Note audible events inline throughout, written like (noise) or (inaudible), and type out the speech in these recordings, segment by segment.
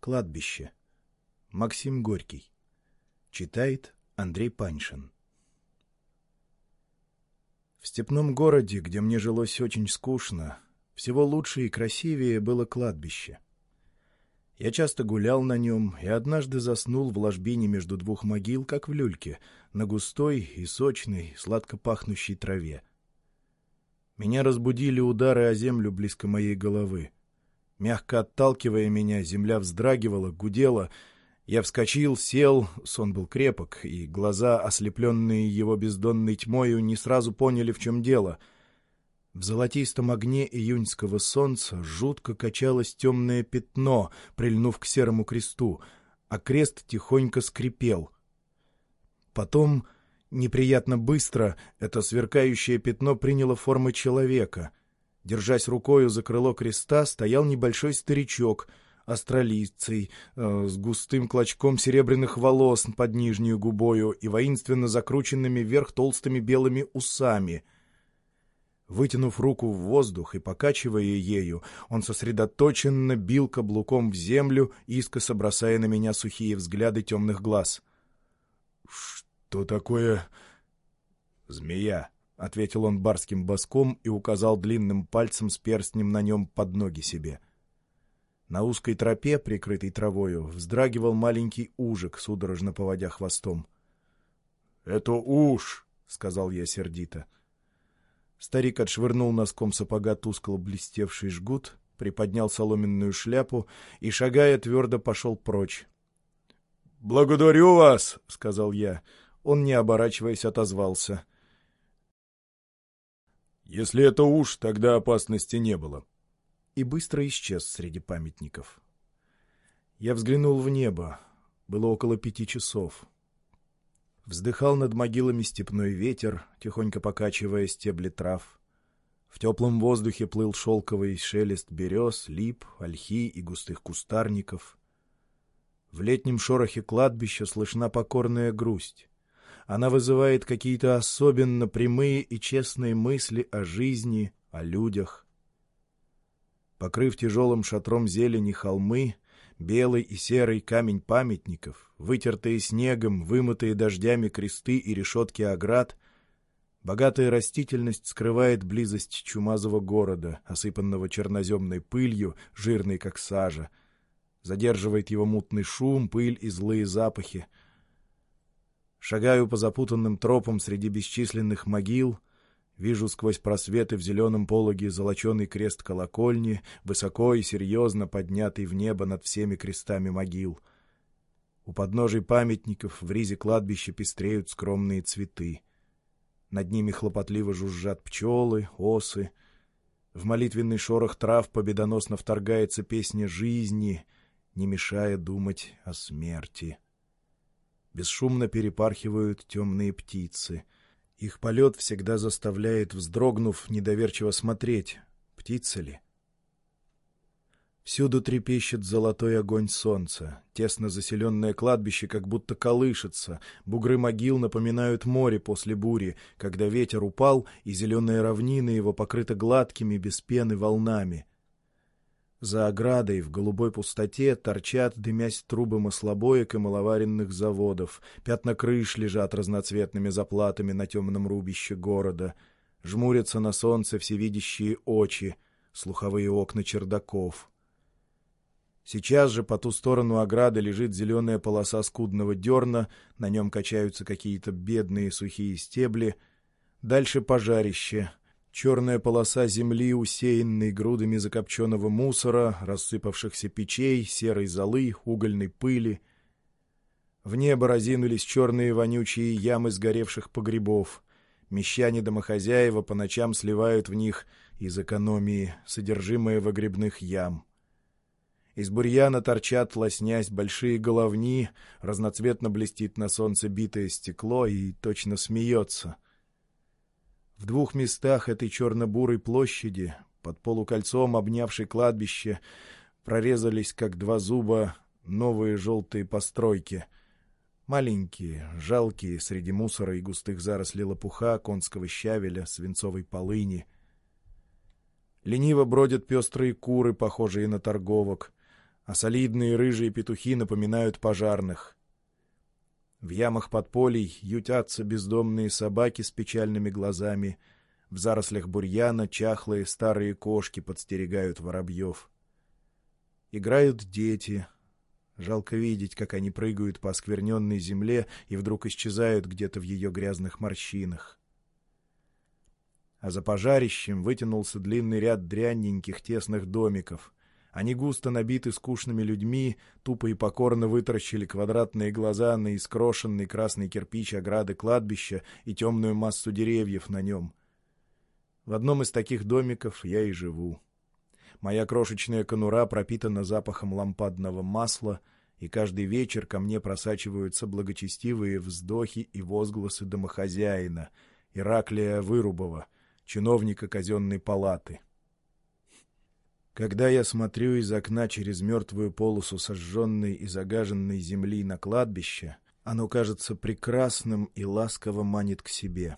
Кладбище. Максим Горький. Читает Андрей Паншин. В степном городе, где мне жилось очень скучно, всего лучше и красивее было кладбище. Я часто гулял на нем и однажды заснул в ложбине между двух могил, как в люльке, на густой и сочной, сладко пахнущей траве. Меня разбудили удары о землю близко моей головы. Мягко отталкивая меня, земля вздрагивала, гудела. Я вскочил, сел, сон был крепок, и глаза, ослепленные его бездонной тьмою, не сразу поняли, в чем дело. В золотистом огне июньского солнца жутко качалось темное пятно, прильнув к серому кресту, а крест тихонько скрипел. Потом, неприятно быстро, это сверкающее пятно приняло формы человека — Держась рукою за крыло креста, стоял небольшой старичок, астролицей, э, с густым клочком серебряных волос под нижнюю губою и воинственно закрученными вверх толстыми белыми усами. Вытянув руку в воздух и покачивая ею, он сосредоточенно бил каблуком в землю, искоса бросая на меня сухие взгляды темных глаз. — Что такое... — Змея, — ответил он барским боском и указал длинным пальцем с перстнем на нем под ноги себе. На узкой тропе, прикрытой травою, вздрагивал маленький ужик, судорожно поводя хвостом. — Это уж! — сказал я сердито. Старик отшвырнул носком сапога тускло блестевший жгут, приподнял соломенную шляпу и, шагая, твердо пошел прочь. — Благодарю вас! — сказал я. Он, не оборачиваясь, отозвался. Если это уж, тогда опасности не было. И быстро исчез среди памятников. Я взглянул в небо. Было около пяти часов. Вздыхал над могилами степной ветер, тихонько покачивая стебли трав. В теплом воздухе плыл шелковый шелест берез, лип, ольхи и густых кустарников. В летнем шорохе кладбища слышна покорная грусть. Она вызывает какие-то особенно прямые и честные мысли о жизни, о людях. Покрыв тяжелым шатром зелени холмы, белый и серый камень памятников, вытертые снегом, вымытые дождями кресты и решетки оград, богатая растительность скрывает близость чумазого города, осыпанного черноземной пылью, жирной как сажа, задерживает его мутный шум, пыль и злые запахи — Шагаю по запутанным тропам среди бесчисленных могил, вижу сквозь просветы в зеленом пологе золоченый крест колокольни, высоко и серьезно поднятый в небо над всеми крестами могил. У подножий памятников в ризе кладбища пестреют скромные цветы. Над ними хлопотливо жужжат пчелы, осы. В молитвенный шорох трав победоносно вторгается песня жизни, не мешая думать о смерти. Бесшумно перепархивают темные птицы. Их полет всегда заставляет, вздрогнув, недоверчиво смотреть, птица ли. Всюду трепещет золотой огонь солнца. Тесно заселенное кладбище как будто колышется. Бугры могил напоминают море после бури, когда ветер упал, и зеленая равнина его покрыта гладкими, без пены волнами. За оградой в голубой пустоте торчат, дымясь трубы маслобоек и маловаренных заводов. Пятна крыш лежат разноцветными заплатами на темном рубище города. Жмурятся на солнце всевидящие очи, слуховые окна чердаков. Сейчас же по ту сторону ограды лежит зеленая полоса скудного дерна, на нем качаются какие-то бедные сухие стебли. Дальше пожарище — Черная полоса земли, усеянной грудами закопченного мусора, рассыпавшихся печей, серой золы, угольной пыли. В небо разинулись черные вонючие ямы сгоревших погребов. Мещане-домохозяева по ночам сливают в них из экономии содержимое выгребных ям. Из бурьяна торчат, лоснясь, большие головни, разноцветно блестит на солнце битое стекло и точно смеется — в двух местах этой черно-бурой площади, под полукольцом обнявшей кладбище, прорезались, как два зуба, новые желтые постройки. Маленькие, жалкие, среди мусора и густых зарослей лопуха, конского щавеля, свинцовой полыни. Лениво бродят пестрые куры, похожие на торговок. а солидные рыжие петухи напоминают пожарных. В ямах подполей ютятся бездомные собаки с печальными глазами, в зарослях бурьяна чахлые старые кошки подстерегают воробьев. Играют дети. Жалко видеть, как они прыгают по оскверненной земле и вдруг исчезают где-то в ее грязных морщинах а за пожарищем вытянулся длинный ряд дрянненьких тесных домиков. Они густо набиты скучными людьми, тупо и покорно вытаращили квадратные глаза на искрошенный красный кирпич ограды кладбища и темную массу деревьев на нем. В одном из таких домиков я и живу. Моя крошечная конура пропитана запахом лампадного масла, и каждый вечер ко мне просачиваются благочестивые вздохи и возгласы домохозяина, Ираклия Вырубова — чиновника казенной палаты. Когда я смотрю из окна через мертвую полосу сожженной и загаженной земли на кладбище, оно кажется прекрасным и ласково манит к себе.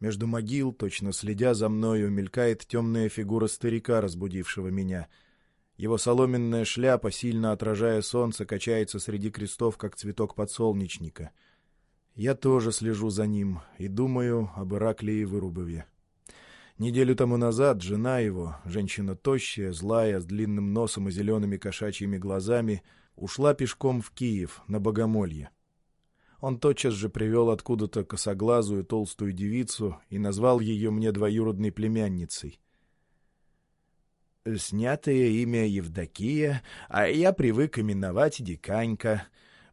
Между могил, точно следя за мною, мелькает темная фигура старика, разбудившего меня. Его соломенная шляпа, сильно отражая солнце, качается среди крестов, как цветок подсолнечника — я тоже слежу за ним и думаю об Ираклии Вырубове. Неделю тому назад жена его, женщина тощая, злая, с длинным носом и зелеными кошачьими глазами, ушла пешком в Киев на Богомолье. Он тотчас же привел откуда-то косоглазую толстую девицу и назвал ее мне двоюродной племянницей. «Снятое имя Евдокия, а я привык именовать Диканька»,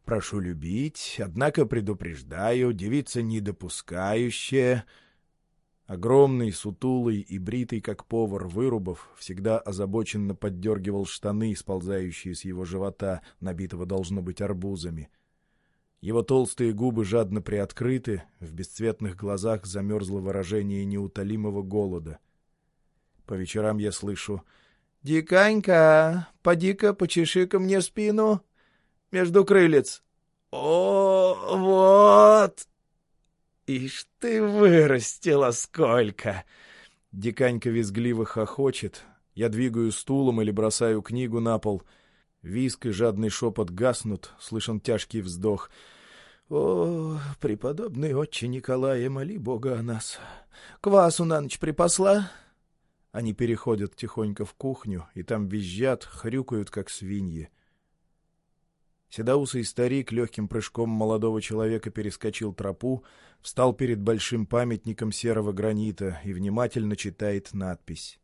Прошу любить, однако предупреждаю, девица недопускающая. Огромный, сутулый и бритый, как повар, вырубов, всегда озабоченно поддергивал штаны, сползающие с его живота, набитого должно быть арбузами. Его толстые губы жадно приоткрыты, в бесцветных глазах замерзло выражение неутолимого голода. По вечерам я слышу «Диканька, поди-ка, почеши-ка мне спину!» между крылец. О, вот! Ишь ты вырастила сколько! Диканька визгливо хохочет. Я двигаю стулом или бросаю книгу на пол. Виск и жадный шепот гаснут, слышен тяжкий вздох. «О, преподобный отче Николая, моли Бога о нас! Квасу на ночь припасла?» Они переходят тихонько в кухню, и там визжат, хрюкают, как свиньи. Седоусый старик легким прыжком молодого человека перескочил тропу, встал перед большим памятником серого гранита и внимательно читает надпись.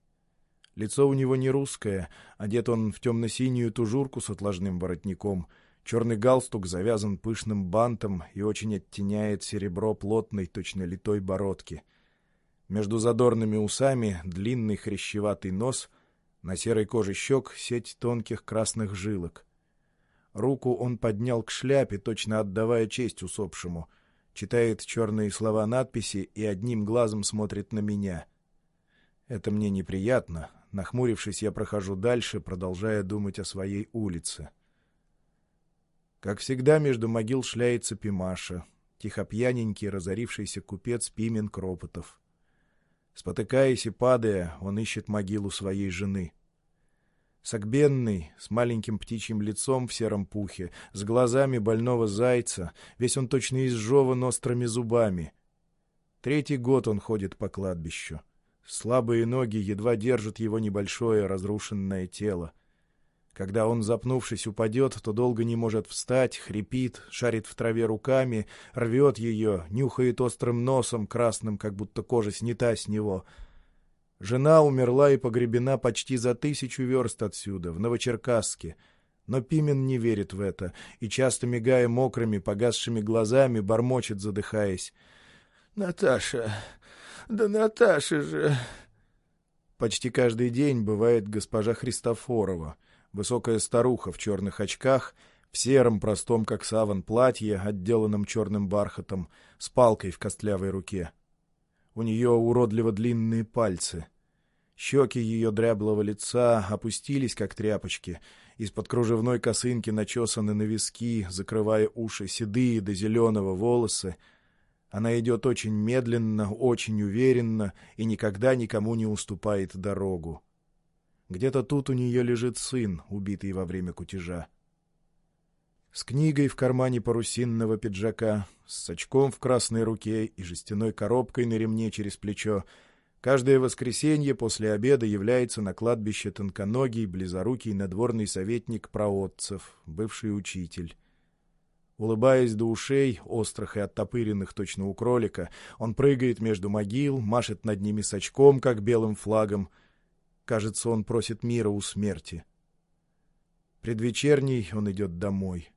Лицо у него не русское, одет он в темно-синюю тужурку с отложным воротником, черный галстук завязан пышным бантом и очень оттеняет серебро плотной, точно литой бородки. Между задорными усами длинный хрящеватый нос, на серой коже щек сеть тонких красных жилок — Руку он поднял к шляпе, точно отдавая честь усопшему. Читает черные слова надписи и одним глазом смотрит на меня. Это мне неприятно. Нахмурившись, я прохожу дальше, продолжая думать о своей улице. Как всегда, между могил шляется Пимаша, тихо пьяненький, разорившийся купец Пимен Кропотов. Спотыкаясь и падая, он ищет могилу своей жены — Согбенный, с маленьким птичьим лицом в сером пухе, с глазами больного зайца, весь он точно изжеван острыми зубами. Третий год он ходит по кладбищу. Слабые ноги едва держат его небольшое разрушенное тело. Когда он, запнувшись, упадет, то долго не может встать, хрипит, шарит в траве руками, рвет ее, нюхает острым носом, красным, как будто кожа снята с него — Жена умерла и погребена почти за тысячу верст отсюда, в Новочеркасске. Но Пимен не верит в это и, часто мигая мокрыми, погасшими глазами, бормочет, задыхаясь. «Наташа! Да Наташа же!» Почти каждый день бывает госпожа Христофорова, высокая старуха в черных очках, в сером, простом, как саван, платье, отделанном черным бархатом, с палкой в костлявой руке. У нее уродливо длинные пальцы. Щеки ее дряблого лица опустились, как тряпочки. Из-под кружевной косынки начесаны на виски, закрывая уши седые до зеленого волосы. Она идет очень медленно, очень уверенно и никогда никому не уступает дорогу. Где-то тут у нее лежит сын, убитый во время кутежа. С книгой в кармане парусинного пиджака, с очком в красной руке и жестяной коробкой на ремне через плечо, каждое воскресенье после обеда является на кладбище тонконогий, близорукий надворный советник проотцев, бывший учитель. Улыбаясь до ушей, острых и оттопыренных точно у кролика, он прыгает между могил, машет над ними с очком, как белым флагом. Кажется, он просит мира у смерти. Предвечерний он идет домой.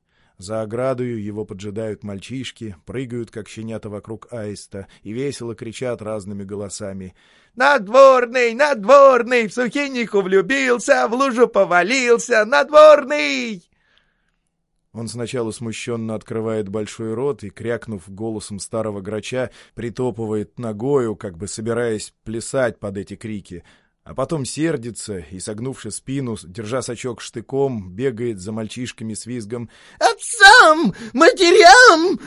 За оградою его поджидают мальчишки, прыгают, как щенята вокруг аиста, и весело кричат разными голосами. «Надворный! Надворный! В сухиннику влюбился, в лужу повалился! Надворный!» Он сначала смущенно открывает большой рот и, крякнув голосом старого грача, притопывает ногою, как бы собираясь плясать под эти крики, а потом сердится и, согнувши спину, держа сачок штыком, бегает за мальчишками с визгом «Отцам! Матерям!»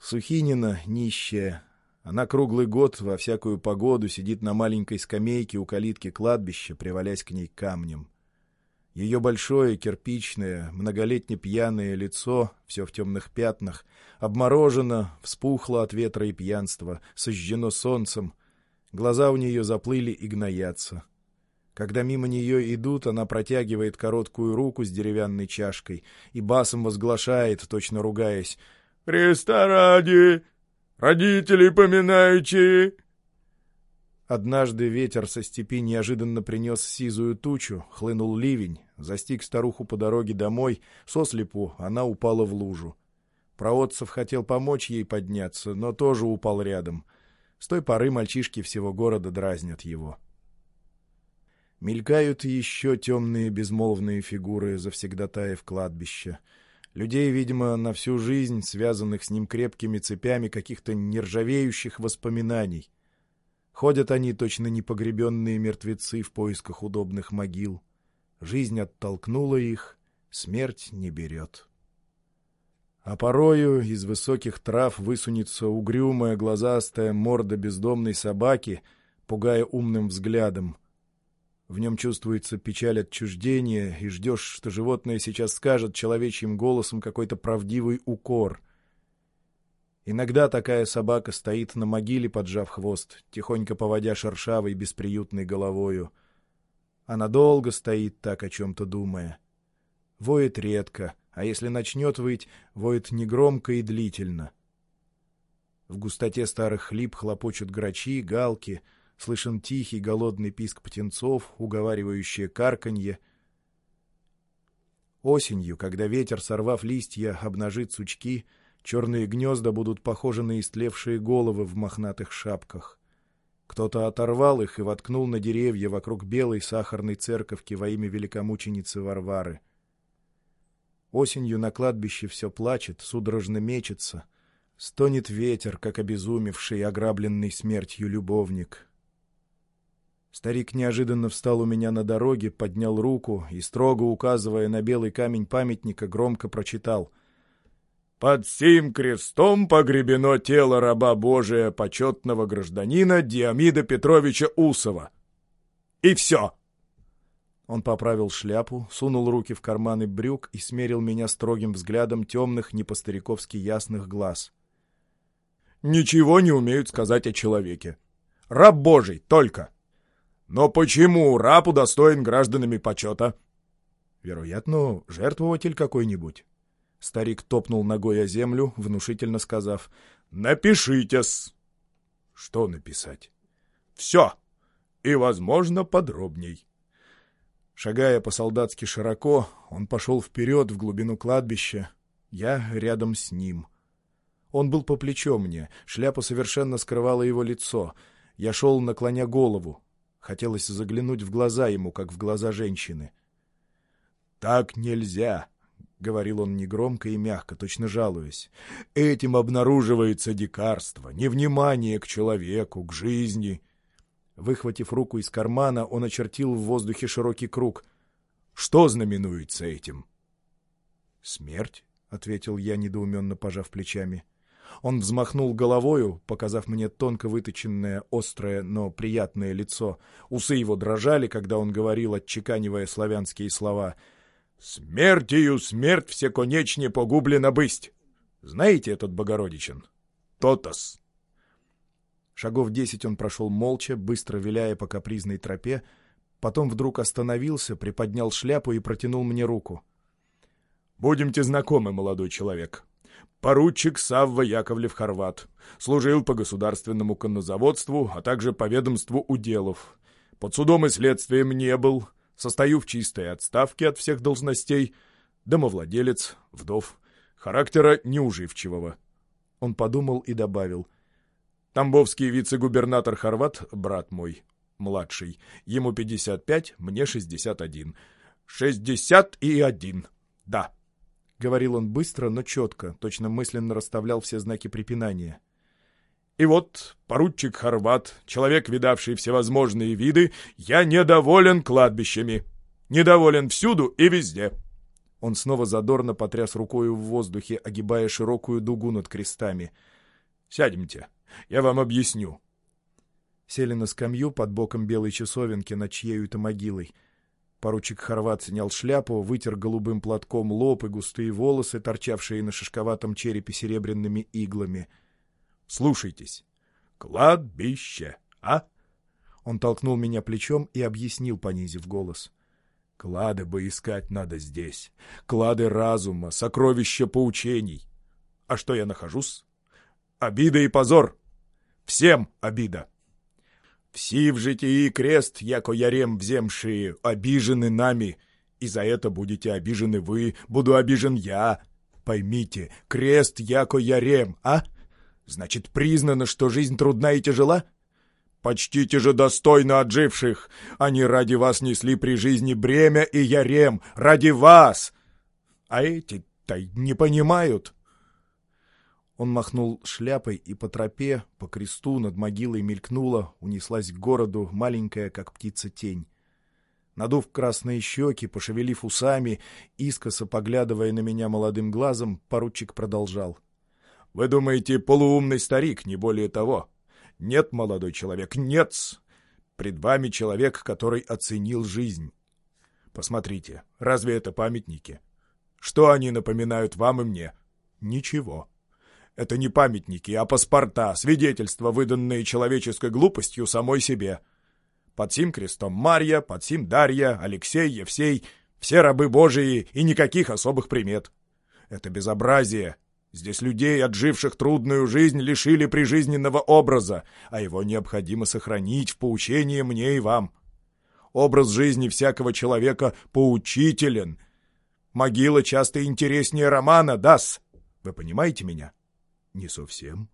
Сухинина нищая. Она круглый год во всякую погоду сидит на маленькой скамейке у калитки кладбища, привалясь к ней камнем. Ее большое, кирпичное, многолетне пьяное лицо, все в темных пятнах, обморожено, вспухло от ветра и пьянства, сожжено солнцем. Глаза у нее заплыли и гноятся. Когда мимо нее идут, она протягивает короткую руку с деревянной чашкой и басом возглашает, точно ругаясь, «Христа ради! Родителей поминающие!» Однажды ветер со степи неожиданно принес сизую тучу, хлынул ливень, застиг старуху по дороге домой, сослепу она упала в лужу. Проотцев хотел помочь ей подняться, но тоже упал рядом. С той поры мальчишки всего города дразнят его. Мелькают еще темные безмолвные фигуры завсегдатаев кладбища. Людей, видимо, на всю жизнь, связанных с ним крепкими цепями каких-то нержавеющих воспоминаний. Ходят они, точно непогребенные мертвецы в поисках удобных могил. Жизнь оттолкнула их, смерть не берет. А порою из высоких трав высунется угрюмая глазастая морда бездомной собаки, пугая умным взглядом. В нем чувствуется печаль отчуждения, и ждешь, что животное сейчас скажет человечьим голосом какой-то правдивый укор. Иногда такая собака стоит на могиле, поджав хвост, тихонько поводя шершавой бесприютной головою. Она долго стоит так, о чем-то думая. Воет редко, а если начнет выть, воет негромко и длительно. В густоте старых хлип хлопочут грачи, галки, слышен тихий голодный писк птенцов, уговаривающее карканье. Осенью, когда ветер, сорвав листья, обнажит сучки — Черные гнезда будут похожи на истлевшие головы в мохнатых шапках. Кто-то оторвал их и воткнул на деревья вокруг белой сахарной церковки во имя великомученицы Варвары. Осенью на кладбище все плачет, судорожно мечется. Стонет ветер, как обезумевший, ограбленный смертью любовник. Старик неожиданно встал у меня на дороге, поднял руку и, строго указывая на белый камень памятника, громко прочитал — под сим крестом погребено тело раба Божия, почетного гражданина Диамида Петровича Усова. И все. Он поправил шляпу, сунул руки в карманы брюк и смерил меня строгим взглядом темных, не по-стариковски ясных глаз. «Ничего не умеют сказать о человеке. Раб Божий, только. Но почему раб удостоен гражданами почета?» «Вероятно, жертвователь какой-нибудь». Старик топнул ногой о землю, внушительно сказав «Напишитесь!» «Что написать?» «Все! И, возможно, подробней». Шагая по-солдатски широко, он пошел вперед в глубину кладбища. Я рядом с ним. Он был по плечо мне, шляпа совершенно скрывала его лицо. Я шел, наклоня голову. Хотелось заглянуть в глаза ему, как в глаза женщины. «Так нельзя!» — говорил он негромко и мягко, точно жалуясь. «Этим обнаруживается дикарство, невнимание к человеку, к жизни». Выхватив руку из кармана, он очертил в воздухе широкий круг. «Что знаменуется этим?» «Смерть», — ответил я, недоуменно пожав плечами. Он взмахнул головою, показав мне тонко выточенное, острое, но приятное лицо. Усы его дрожали, когда он говорил, отчеканивая славянские слова. «Смертью смерть всеконечне погублена бысть!» Знаете этот Богородичен? Тотос. Шагов десять он прошел молча, быстро виляя по капризной тропе, потом вдруг остановился, приподнял шляпу и протянул мне руку. «Будемте знакомы, молодой человек. Поручик Савва Яковлев-Хорват. Служил по государственному коннозаводству, а также по ведомству уделов. Под судом и следствием не был. Состою в чистой отставке от всех должностей. Домовладелец, вдов. Характера неуживчивого. Он подумал и добавил. Тамбовский вице-губернатор Хорват, брат мой, младший. Ему 55, мне 61. 61, да. — говорил он быстро, но четко, точно мысленно расставлял все знаки препинания. «И вот, поручик Хорват, человек, видавший всевозможные виды, я недоволен кладбищами. Недоволен всюду и везде». Он снова задорно потряс рукою в воздухе, огибая широкую дугу над крестами. «Сядемте, я вам объясню». Сели на скамью под боком белой часовенки над чьею-то могилой — Поручик Хорват снял шляпу, вытер голубым платком лоб и густые волосы, торчавшие на шишковатом черепе серебряными иглами. — Слушайтесь. Кладбище, а? Он толкнул меня плечом и объяснил, понизив голос. — Клады бы искать надо здесь. Клады разума, сокровища поучений. А что я нахожусь? Обида и позор. Всем обида. — Всі в житии крест, яко ярем вземшие, обижены нами, и за это будете обижены вы, буду обижен я. Поймите, крест, яко ярем, а? Значит, признано, что жизнь трудна и тяжела? Почтите же достойно отживших. Они ради вас несли при жизни бремя и ярем, ради вас. А эти-то не понимают. Он махнул шляпой, и по тропе, по кресту над могилой мелькнула, унеслась к городу маленькая, как птица, тень. Надув красные щеки, пошевелив усами, искоса поглядывая на меня молодым глазом, поручик продолжал. — Вы думаете, полуумный старик, не более того? Нет, молодой человек, нет -с. Пред вами человек, который оценил жизнь. Посмотрите, разве это памятники? Что они напоминают вам и мне? Ничего. Это не памятники, а паспорта, свидетельства, выданные человеческой глупостью самой себе. Под сим крестом Марья, под сим Дарья, Алексей, Евсей, все рабы Божии и никаких особых примет. Это безобразие. Здесь людей, отживших трудную жизнь, лишили прижизненного образа, а его необходимо сохранить в поучении мне и вам. Образ жизни всякого человека поучителен. Могила часто интереснее романа, дас. Вы понимаете меня? Не совсем.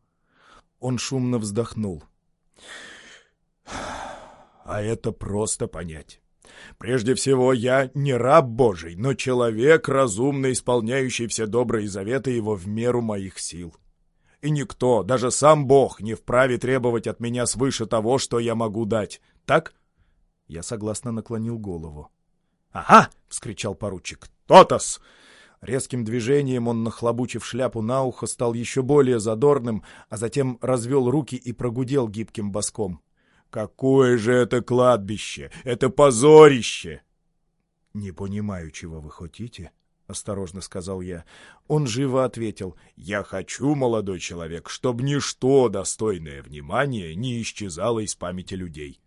Он шумно вздохнул. А это просто понять. Прежде всего, я не раб Божий, но человек, разумно исполняющий все добрые заветы его в меру моих сил. И никто, даже сам Бог, не вправе требовать от меня свыше того, что я могу дать. Так? Я согласно наклонил голову. «Ага!» — вскричал поручик. «Тотос! Резким движением он, нахлобучив шляпу на ухо, стал еще более задорным, а затем развел руки и прогудел гибким боском. «Какое же это кладбище! Это позорище!» «Не понимаю, чего вы хотите», — осторожно сказал я. Он живо ответил. «Я хочу, молодой человек, чтобы ничто достойное внимания не исчезало из памяти людей.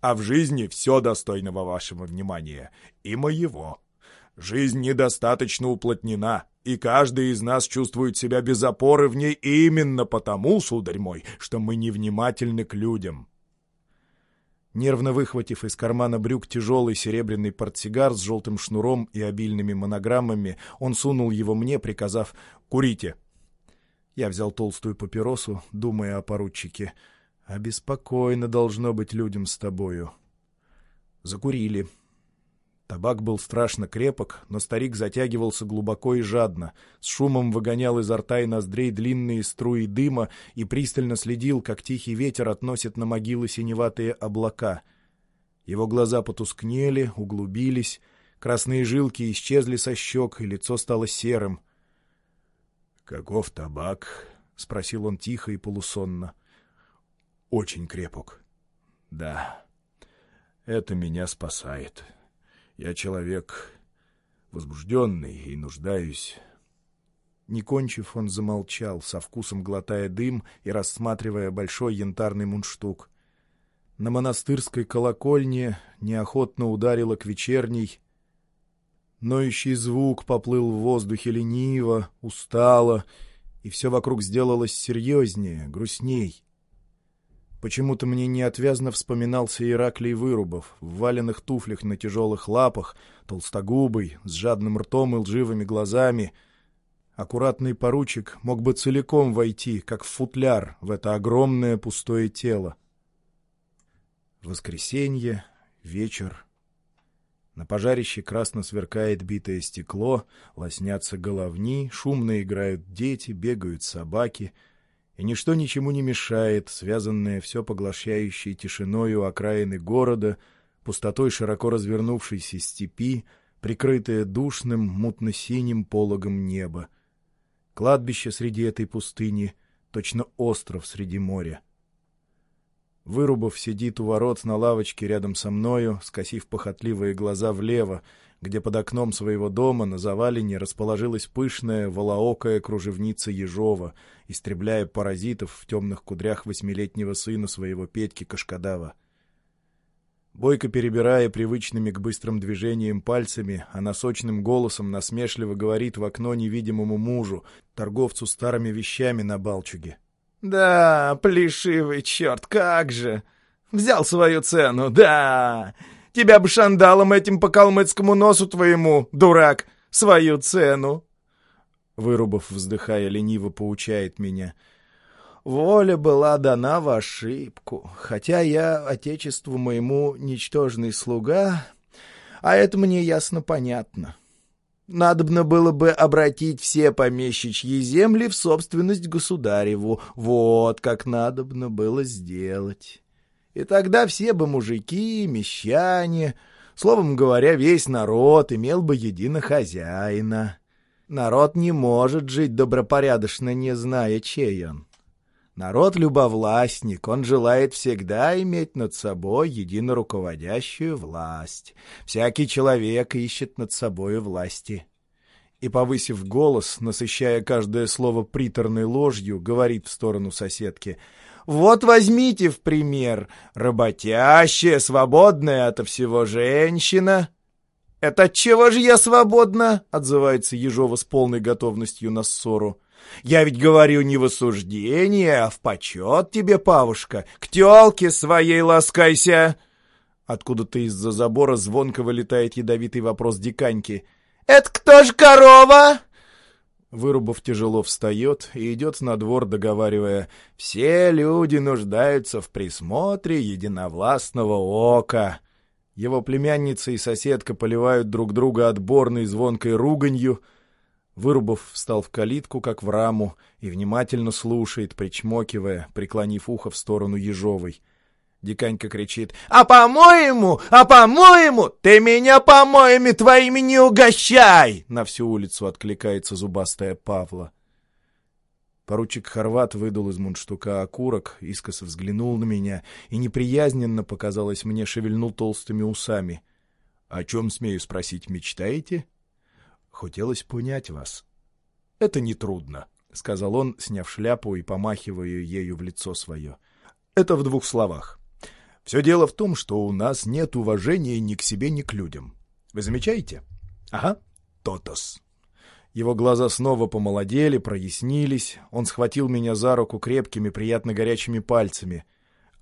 А в жизни все достойного вашего внимания, и моего». Жизнь недостаточно уплотнена, и каждый из нас чувствует себя без опоры в ней именно потому, сударь мой, что мы невнимательны к людям». Нервно выхватив из кармана брюк тяжелый серебряный портсигар с желтым шнуром и обильными монограммами, он сунул его мне, приказав «Курите». Я взял толстую папиросу, думая о поручике. «Обеспокоено должно быть людям с тобою». Закурили. Табак был страшно крепок, но старик затягивался глубоко и жадно, с шумом выгонял изо рта и ноздрей длинные струи дыма и пристально следил, как тихий ветер относит на могилы синеватые облака. Его глаза потускнели, углубились, красные жилки исчезли со щек, и лицо стало серым. — Каков табак? — спросил он тихо и полусонно. — Очень крепок. — Да, это меня спасает. Я человек возбужденный и нуждаюсь... Не кончив, он замолчал, со вкусом глотая дым и рассматривая большой янтарный мундштук. На монастырской колокольне неохотно ударило к вечерней. Ноющий звук поплыл в воздухе лениво, устало, и все вокруг сделалось серьезнее, грустней. Почему-то мне неотвязно вспоминался Ираклий Вырубов, в валенных туфлях на тяжелых лапах, толстогубый, с жадным ртом и лживыми глазами. Аккуратный поручик мог бы целиком войти, как в футляр, в это огромное пустое тело. Воскресенье, вечер. На пожарище красно сверкает битое стекло, лоснятся головни, шумно играют дети, бегают собаки — и ничто ничему не мешает, связанное все поглощающей тишиною окраины города, пустотой широко развернувшейся степи, прикрытое душным, мутно-синим пологом неба. Кладбище среди этой пустыни — точно остров среди моря. Вырубов сидит у ворот на лавочке рядом со мною, скосив похотливые глаза влево, где под окном своего дома на завалине расположилась пышная волоокая кружевница Ежова, истребляя паразитов в темных кудрях восьмилетнего сына своего Петьки Кашкадава. Бойко перебирая привычными к быстрым движениям пальцами, она сочным голосом насмешливо говорит в окно невидимому мужу, торговцу старыми вещами на Балчуге. «Да, плешивый черт, как же! Взял свою цену, да! Тебя бы шандалом этим по калмыцкому носу твоему, дурак, свою цену!» Вырубов, вздыхая, лениво поучает меня. «Воля была дана в ошибку, хотя я отечеству моему ничтожный слуга, а это мне ясно понятно. Надобно было бы обратить все помещичьи земли в собственность государеву. Вот как надобно было сделать». И тогда все бы мужики, мещане, словом говоря, весь народ имел бы едино хозяина. Народ не может жить добропорядочно, не зная, чей он. Народ любовластник, он желает всегда иметь над собой едино руководящую власть. Всякий человек ищет над собой власти. И, повысив голос, насыщая каждое слово приторной ложью, говорит в сторону соседки — вот возьмите в пример работящая, свободная ото всего женщина. «Это чего же я свободна?» — отзывается Ежова с полной готовностью на ссору. «Я ведь говорю не в осуждение, а в почет тебе, Павушка. К тёлке своей ласкайся!» Откуда-то из-за забора звонко вылетает ядовитый вопрос диканьки. «Это кто ж корова?» Вырубов тяжело встает и идет на двор, договаривая «Все люди нуждаются в присмотре единовластного ока». Его племянница и соседка поливают друг друга отборной звонкой руганью. Вырубов встал в калитку, как в раму, и внимательно слушает, причмокивая, преклонив ухо в сторону Ежовой — Диканька кричит. «А по-моему, а по-моему, ты меня помоями твоими не угощай!» На всю улицу откликается зубастая Павла. Поручик Хорват выдал из мундштука окурок, искоса взглянул на меня и неприязненно, показалось мне, шевельнул толстыми усами. — О чем, смею спросить, мечтаете? — Хотелось понять вас. — Это нетрудно, — сказал он, сняв шляпу и помахивая ею в лицо свое. — Это в двух словах. Все дело в том, что у нас нет уважения ни к себе, ни к людям. Вы замечаете? Ага, тотос. Его глаза снова помолодели, прояснились. Он схватил меня за руку крепкими, приятно горячими пальцами.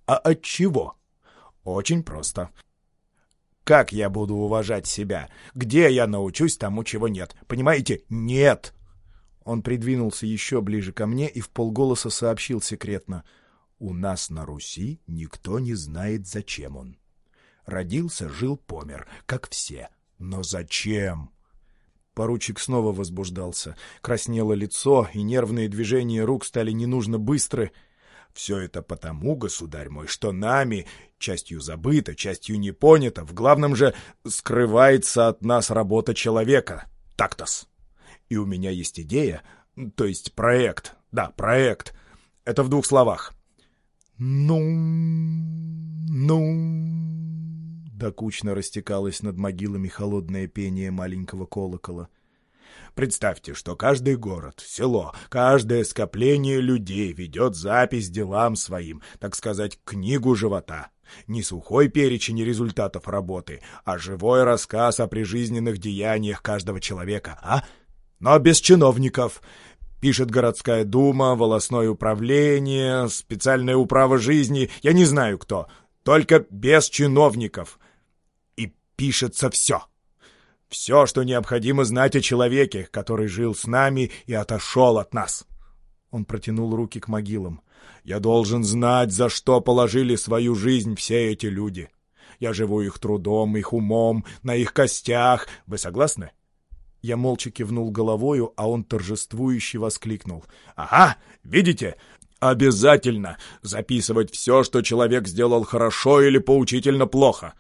А от чего? Очень просто. Как я буду уважать себя? Где я научусь тому, чего нет? Понимаете? Нет! Он придвинулся еще ближе ко мне и в полголоса сообщил секретно — у нас на Руси никто не знает, зачем он. Родился, жил, помер, как все. Но зачем? Поручик снова возбуждался. Краснело лицо, и нервные движения рук стали ненужно быстры. Все это потому, государь мой, что нами, частью забыто, частью не понято, в главном же скрывается от нас работа человека. Так-тос. И у меня есть идея, то есть проект, Да, проект. Это в двух словах. Ну, ну, докучно растекалось над могилами холодное пение маленького колокола. Представьте, что каждый город, село, каждое скопление людей ведет запись делам своим, так сказать, книгу живота. Не сухой перечень результатов работы, а живой рассказ о прижизненных деяниях каждого человека, а? Но без чиновников. Пишет городская дума, волосное управление, специальная управа жизни, я не знаю кто. Только без чиновников. И пишется все. Все, что необходимо знать о человеке, который жил с нами и отошел от нас. Он протянул руки к могилам. Я должен знать, за что положили свою жизнь все эти люди. Я живу их трудом, их умом, на их костях. Вы согласны? Я молча кивнул головою, а он торжествующе воскликнул. «Ага, видите? Обязательно записывать все, что человек сделал хорошо или поучительно плохо.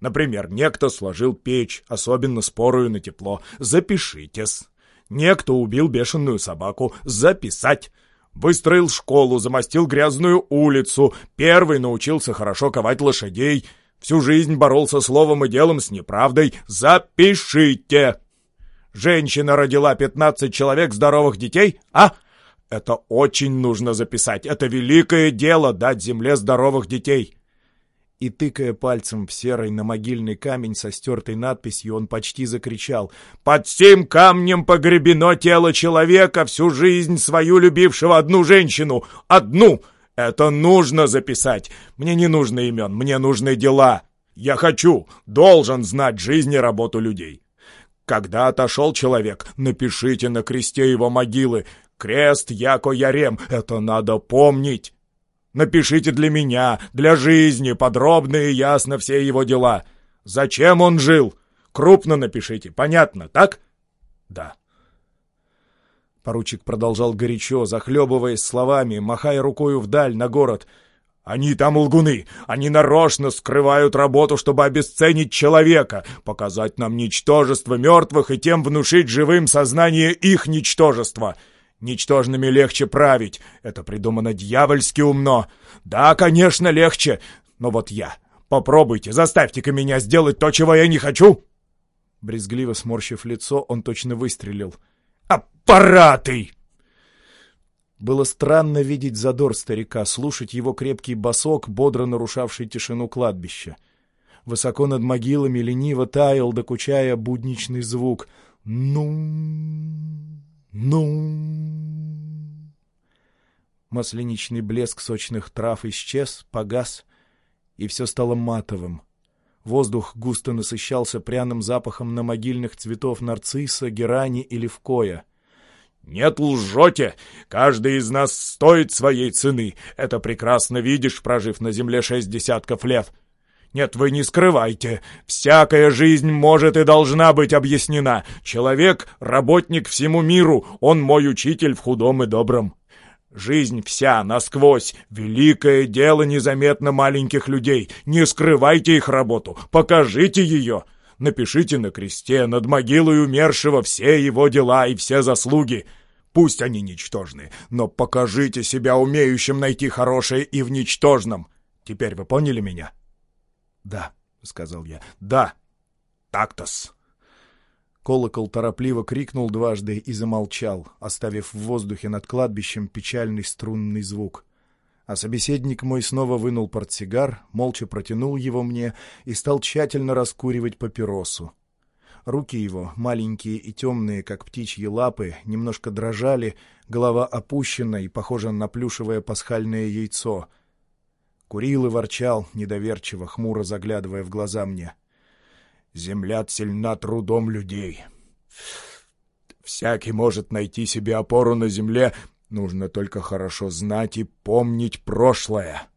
Например, некто сложил печь, особенно спорую на тепло. Запишитесь. Некто убил бешеную собаку. Записать. Выстроил школу, замостил грязную улицу. Первый научился хорошо ковать лошадей. Всю жизнь боролся словом и делом с неправдой. Запишите. Женщина родила 15 человек здоровых детей, а? Это очень нужно записать. Это великое дело дать земле здоровых детей и, тыкая пальцем в серый на могильный камень со стертой надписью, он почти закричал «Под сим камнем погребено тело человека, всю жизнь свою любившего одну женщину! Одну! Это нужно записать! Мне не нужно имен, мне нужны дела! Я хочу, должен знать жизнь и работу людей!» Когда отошел человек, напишите на кресте его могилы «Крест Яко Ярем» — это надо помнить. Напишите для меня, для жизни, подробно и ясно все его дела. Зачем он жил? Крупно напишите, понятно, так? Да. Поручик продолжал горячо, захлебываясь словами, махая рукою вдаль, на город. «Они там лгуны! Они нарочно скрывают работу, чтобы обесценить человека, показать нам ничтожество мертвых и тем внушить живым сознание их ничтожества!» Ничтожными легче править. Это придумано дьявольски умно. Да, конечно, легче. Но вот я. Попробуйте, заставьте-ка меня сделать то, чего я не хочу. Брезгливо сморщив лицо, он точно выстрелил. «Аппараты!» Было странно видеть задор старика, слушать его крепкий босок, бодро нарушавший тишину кладбища. Высоко над могилами лениво таял, докучая будничный звук. «Ну...» Ну... Масленичный блеск сочных трав исчез, погас, и все стало матовым. Воздух густо насыщался пряным запахом на могильных цветов нарцисса, герани и левкоя. «Нет, лжете! Каждый из нас стоит своей цены. Это прекрасно видишь, прожив на земле шесть десятков лет. Нет, вы не скрывайте. Всякая жизнь может и должна быть объяснена. Человек — работник всему миру, он мой учитель в худом и добром. Жизнь вся, насквозь, великое дело незаметно маленьких людей. Не скрывайте их работу, покажите ее. Напишите на кресте над могилой умершего все его дела и все заслуги. Пусть они ничтожны, но покажите себя умеющим найти хорошее и в ничтожном. Теперь вы поняли меня?» «Да», — сказал я. «Да! Так-тос!» Колокол торопливо крикнул дважды и замолчал, оставив в воздухе над кладбищем печальный струнный звук. А собеседник мой снова вынул портсигар, молча протянул его мне и стал тщательно раскуривать папиросу. Руки его, маленькие и темные, как птичьи лапы, немножко дрожали, голова опущена и похожа на плюшевое пасхальное яйцо — Курил и ворчал, недоверчиво, хмуро заглядывая в глаза мне. «Земля сильна трудом людей. Всякий может найти себе опору на земле, нужно только хорошо знать и помнить прошлое».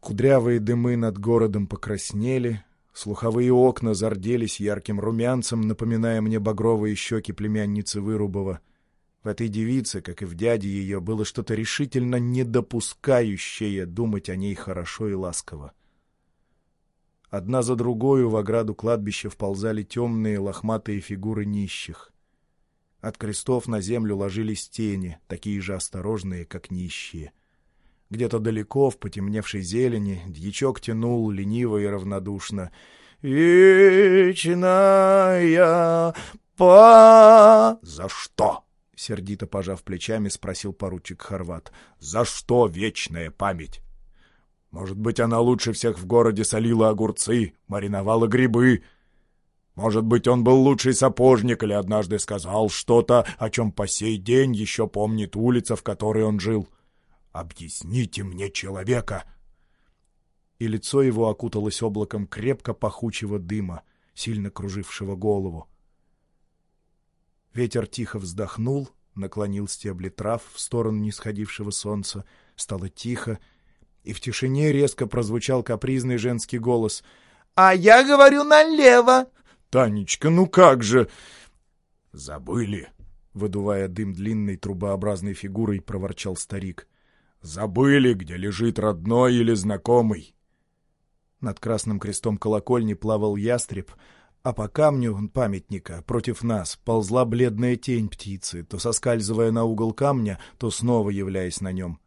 Кудрявые дымы над городом покраснели, слуховые окна зарделись ярким румянцем, напоминая мне багровые щеки племянницы Вырубова — в этой девице, как и в дяде ее, было что-то решительно недопускающее думать о ней хорошо и ласково. Одна за другой в ограду кладбища вползали темные лохматые фигуры нищих. От крестов на землю ложились тени, такие же осторожные, как нищие. Где-то далеко, в потемневшей зелени, дьячок тянул лениво и равнодушно. «Вечная па...» «За что?» — сердито пожав плечами, спросил поручик Хорват. «За что вечная память?» «Может быть, она лучше всех в городе солила огурцы, мариновала грибы. Может быть, он был лучший сапожник или однажды сказал что-то, о чем по сей день еще помнит улица, в которой он жил. Объясните мне человека!» И лицо его окуталось облаком крепко пахучего дыма, сильно кружившего голову. Ветер тихо вздохнул, наклонил стебли трав в сторону нисходившего солнца, стало тихо, и в тишине резко прозвучал капризный женский голос. «А я говорю налево!» «Танечка, ну как же!» «Забыли!» — выдувая дым длинной трубообразной фигурой, проворчал старик. «Забыли, где лежит родной или знакомый!» Над красным крестом колокольни плавал ястреб, а по камню памятника против нас ползла бледная тень птицы, то соскальзывая на угол камня, то снова являясь на нем.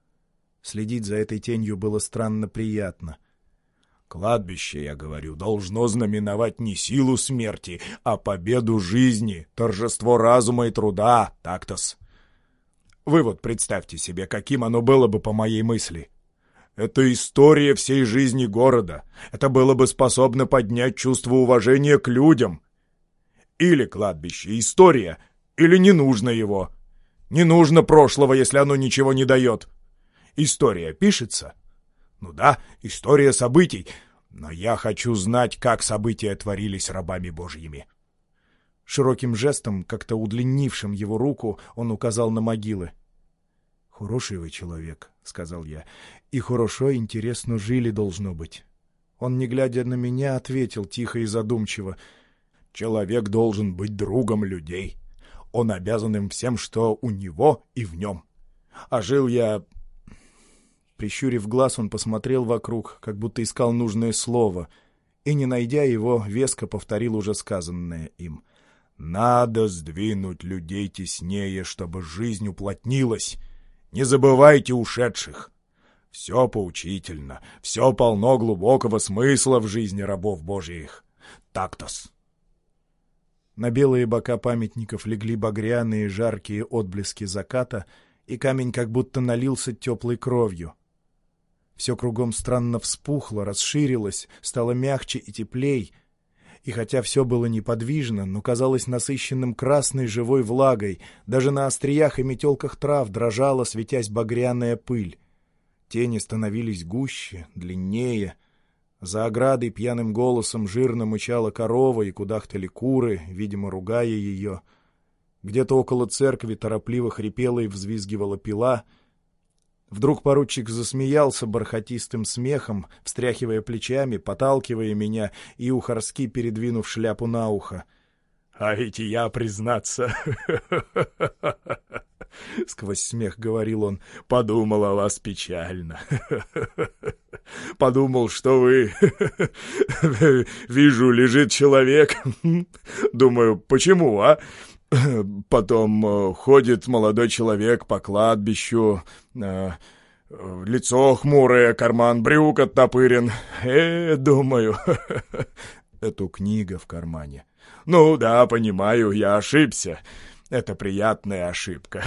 Следить за этой тенью было странно приятно. Кладбище, я говорю, должно знаменовать не силу смерти, а победу жизни, торжество разума и труда, так-тос. Вы вот представьте себе, каким оно было бы по моей мысли. Это история всей жизни города. Это было бы способно поднять чувство уважения к людям. Или кладбище, история, или не нужно его. Не нужно прошлого, если оно ничего не дает. История пишется. Ну да, история событий. Но я хочу знать, как события творились рабами божьими. Широким жестом, как-то удлинившим его руку, он указал на могилы. «Хороший вы человек», — сказал я, — «и хорошо, интересно жили, должно быть». Он, не глядя на меня, ответил тихо и задумчиво. «Человек должен быть другом людей. Он обязан им всем, что у него и в нем. А жил я...» Прищурив глаз, он посмотрел вокруг, как будто искал нужное слово, и, не найдя его, веско повторил уже сказанное им. «Надо сдвинуть людей теснее, чтобы жизнь уплотнилась». Не забывайте ушедших. Все поучительно, все полно глубокого смысла в жизни рабов божьих. Тактос. На белые бока памятников легли багряные жаркие отблески заката, и камень как будто налился теплой кровью. Все кругом странно вспухло, расширилось, стало мягче и теплей — и хотя все было неподвижно, но казалось насыщенным красной живой влагой, даже на остриях и метелках трав дрожала, светясь багряная пыль. Тени становились гуще, длиннее. За оградой пьяным голосом жирно мычала корова и кудахтали куры, видимо, ругая ее. Где-то около церкви торопливо хрипела и взвизгивала пила — Вдруг поручик засмеялся бархатистым смехом, встряхивая плечами, поталкивая меня и ухорски передвинув шляпу на ухо. — А ведь я, признаться, — сквозь смех говорил он, — подумал о вас печально. (laughs) Подумал, что вы... (laughs) Вижу, лежит человек. (laughs) Думаю, почему, а? (laughs) Потом э, ходит молодой человек по кладбищу, э, лицо хмурое, карман брюк оттопырен. Э, думаю, (laughs) эту книгу в кармане. Ну да, понимаю, я ошибся. Это приятная ошибка.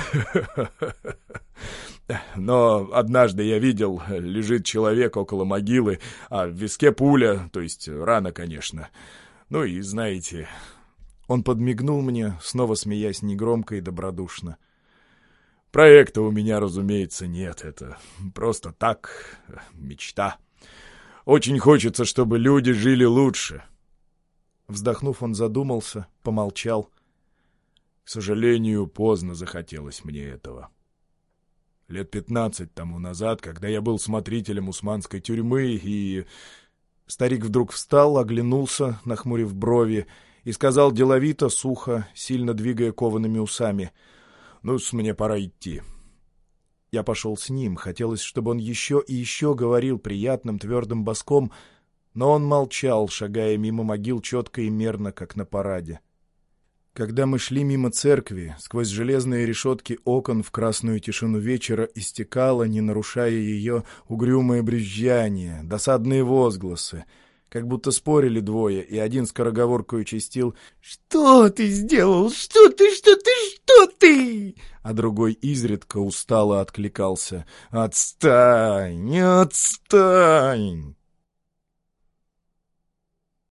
(laughs) Но однажды я видел, лежит человек около могилы, а в виске пуля, то есть рана, конечно. Ну и знаете, он подмигнул мне, снова смеясь негромко и добродушно. «Проекта у меня, разумеется, нет. Это просто так, мечта. Очень хочется, чтобы люди жили лучше». Вздохнув, он задумался, помолчал. К сожалению, поздно захотелось мне этого. Лет пятнадцать тому назад, когда я был смотрителем усманской тюрьмы, и... Старик вдруг встал, оглянулся, нахмурив брови, и сказал деловито, сухо, сильно двигая коваными усами. «Ну-с, мне пора идти». Я пошел с ним. Хотелось, чтобы он еще и еще говорил приятным твердым боском, но он молчал, шагая мимо могил четко и мерно, как на параде. Когда мы шли мимо церкви, сквозь железные решетки окон в красную тишину вечера истекало, не нарушая ее, угрюмое брюзжание, досадные возгласы. Как будто спорили двое, и один скороговоркою чистил «Что ты сделал? Что ты? Что ты? Что ты?» А другой изредка устало откликался «Отстань! Отстань!»